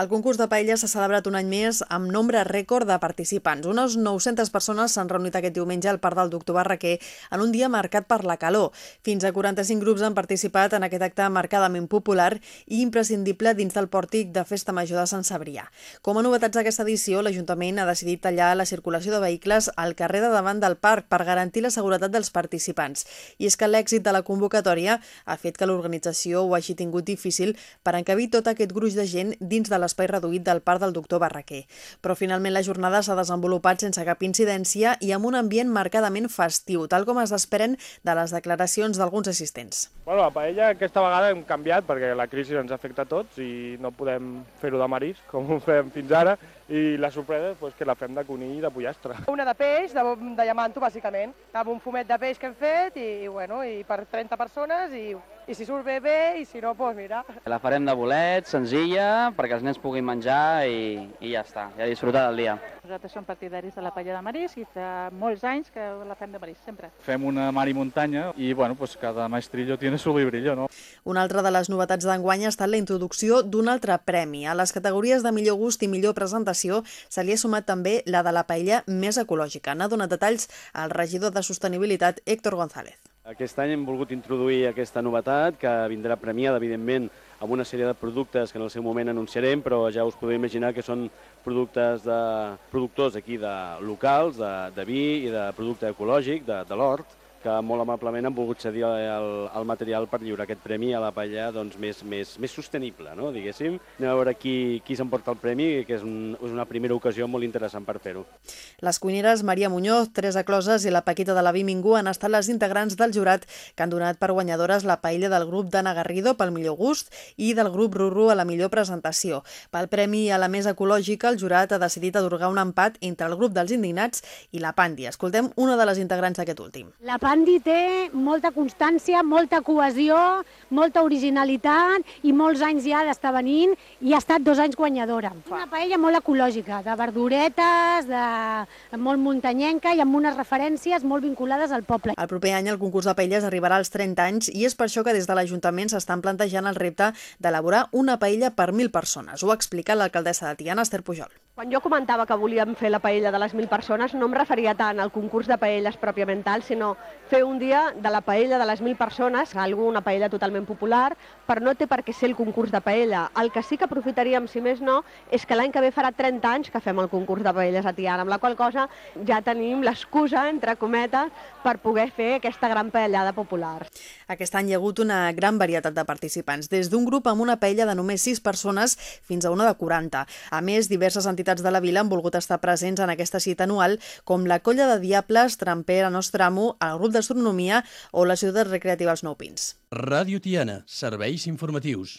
El concurs de paella s'ha celebrat un any més amb nombre rècord de participants. Unes 900 persones s'han reunit aquest diumenge al Parc del Doctor Barraquer en un dia marcat per la calor. Fins a 45 grups han participat en aquest acte marcadament popular i imprescindible dins del pòrtic de Festa Major de Sant Sabrià. Com a novetats d'aquesta edició, l'Ajuntament ha decidit tallar la circulació de vehicles al carrer de davant del parc per garantir la seguretat dels participants. I és que l'èxit de la convocatòria ha fet que l'organització ho hagi tingut difícil per encabir tot aquest gruix de gent dins de l'espai reduït del Parc del Doctor Barraquer. Però finalment la jornada s'ha desenvolupat sense cap incidència i amb un ambient marcadament festiu, tal com es esperen de les declaracions d'alguns assistents. Bueno, la paella aquesta vegada hem canviat perquè la crisi ens afecta a tots i no podem fer-ho de marís com ho fem fins ara i la sorpresa pues, que la fem de conill i de pollastre. Una de peix, de, de llamanto, bàsicament, amb un fumet de peix que hem fet i, i, bueno, i per 30 persones i, i si surt bé, bé, i si no, doncs mira. La farem de bolet, senzilla, perquè els nens puguin menjar i, i ja està, ja disfrutar del dia. Nosaltres som partidaris de la paella de marís i fa molts anys que la fem de marís, sempre. Fem una mar i muntanya i, bueno, pues cada maestrillo tiene su librillo, no? Una altra de les novetats d'enguany ha estat la introducció d'un altre premi. A les categories de millor gust i millor presentació se li ha sumat també la de la paella més ecològica. N'ha donat detalls al regidor de Sostenibilitat, Héctor González. Aquest any hem volgut introduir aquesta novetat, que vindrà premiada, evidentment, amb una sèrie de productes que en el seu moment anunciarem, però ja us podeu imaginar que són productes de productors aquí de locals, de, de vi i de producte ecològic, de, de l'hort, que molt amablement han volgut cedir el, el material per lliurar aquest premi a la paella doncs, més, més, més sostenible, no? diguéssim. Anem a veure qui, qui s'emporta el premi, que és, un, és una primera ocasió molt interessant per fer-ho. Les cuineres Maria Muñoz, Teresa Closes i la Paquita de la Vimingú han estat les integrants del jurat que han donat per guanyadores la paella del grup d'Anna Garrido pel millor gust i del grup Ruru a la millor presentació. Pel premi a la més ecològica, el jurat ha decidit atorgar un empat entre el grup dels indignats i la Pandi. Escoltem una de les integrants d'aquest últim. La Pandi té molta constància, molta cohesió, molta originalitat i molts anys ja d'estar venint i ha estat dos anys guanyadora. Una paella molt ecològica, de verduretes, de molt muntanyenca i amb unes referències molt vinculades al poble. El proper any el concurs de paelles arribarà als 30 anys i és per això que des de l'Ajuntament s'estan plantejant el repte d'elaborar una paella per 1.000 persones. Ho ha explicat l'alcaldessa de Tiana, Esther Pujol. Quan jo comentava que volíem fer la paella de les 1.000 persones, no em referia tant al concurs de paelles pròpiament tal, sinó fer un dia de la paella de les 1.000 persones, algú una paella totalment popular, però no té per què ser el concurs de paella. El que sí que aprofitaríem, si més no, és que l'any que ve farà 30 anys que fem el concurs de paelles a Tiana, amb la qual cosa ja tenim l'excusa, entre cometes, per poder fer aquesta gran paellada popular. Aquest any hi ha hagut una gran varietat de participants, des d'un grup amb una paella de només 6 persones fins a una de 40. A més, diverses entitats de la vila han volgut estar presents en aquesta cita anual, com la Colla de Diables, Trampera Nostramo, el grup d'astronomia o la ciutat recreativa Els Nou Pins. Ràdio Tiana, serveis informatius.